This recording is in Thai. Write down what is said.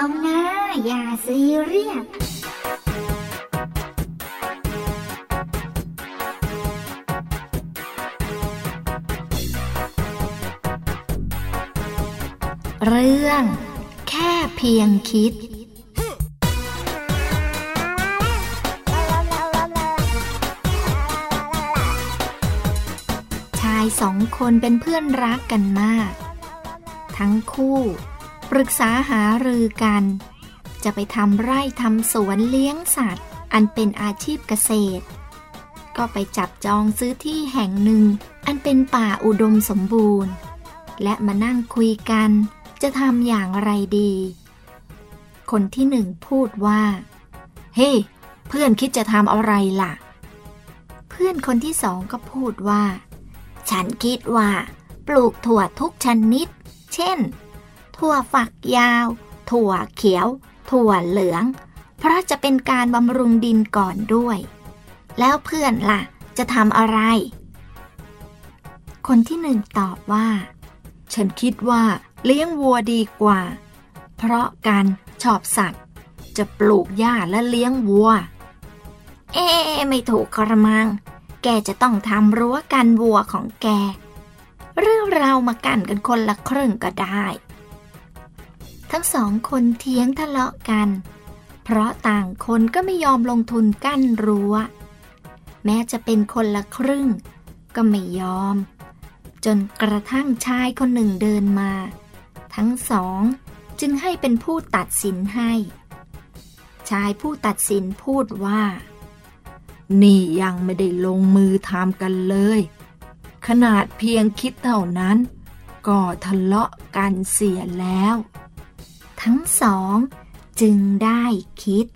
อย่าซีเรียสเรื่อง แค่เพียงคิด ชายสองคนเป็นเพื่อนรักกันมาก ทั้งคู่ ปรึกษาหารือกัน จะไปทำไร่ทำสวนเลี้ยงสัตว์ อันเป็นอาชีพเกษตร ก็ไปจับจองซื้อที่แห่งหนึ่ง อันเป็นป่าอุดมสมบูรณ์ และมานั่งคุยกัน จะทำอย่างไรดี คนที่หนึ่งพูดว่า เฮ้ hey, เพื่อนคิดจะทำอะไรล่ะ เพื่อนคนที่สองก็พูดว่า ฉันคิดว่า ปลูกถั่วทุกชนิด เช่น ถั่วฝักยาว ถั่วเขียว ถั่วเหลือง เพราะจะเป็นการบำรุงดินก่อนด้วย แล้วเพื่อนล่ะ จะทำอะไร คนที่หนึ่งตอบว่า ฉันคิดว่าเลี้ยงวัวดีกว่า เพราะการชอบสัตว์ จะปลูกหญ้าและเลี้ยงวัว เอ๊ไม่ถูกกระมัง แกจะต้องทำรั้วกันวัวของแก เรื่องเรามากันกันคนละครึ่งก็ได้ ทั้งสองคนเถียงทะเลาะกัน เพราะต่างคนก็ไม่ยอมลงทุนกั้นรั้ว แม้จะเป็นคนละครึ่ง ก็ไม่ยอม จนกระทั่งชายคนหนึ่งเดินมา ทั้งสองจึงให้เป็นผู้ตัดสินให้ ชายผู้ตัดสินพูดว่า นี่ยังไม่ได้ลงมือทำกันเลย ขนาดเพียงคิดเท่านั้น ก็ทะเลาะกันเสียแล้ว ทั้งสอง จึงได้คิด